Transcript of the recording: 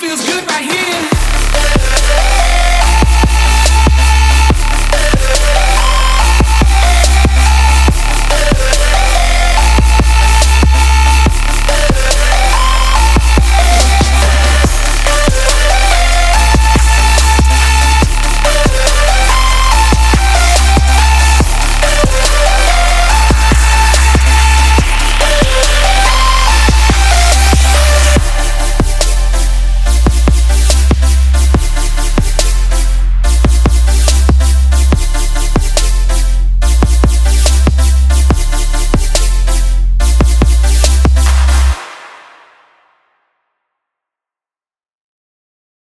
Feels good right here.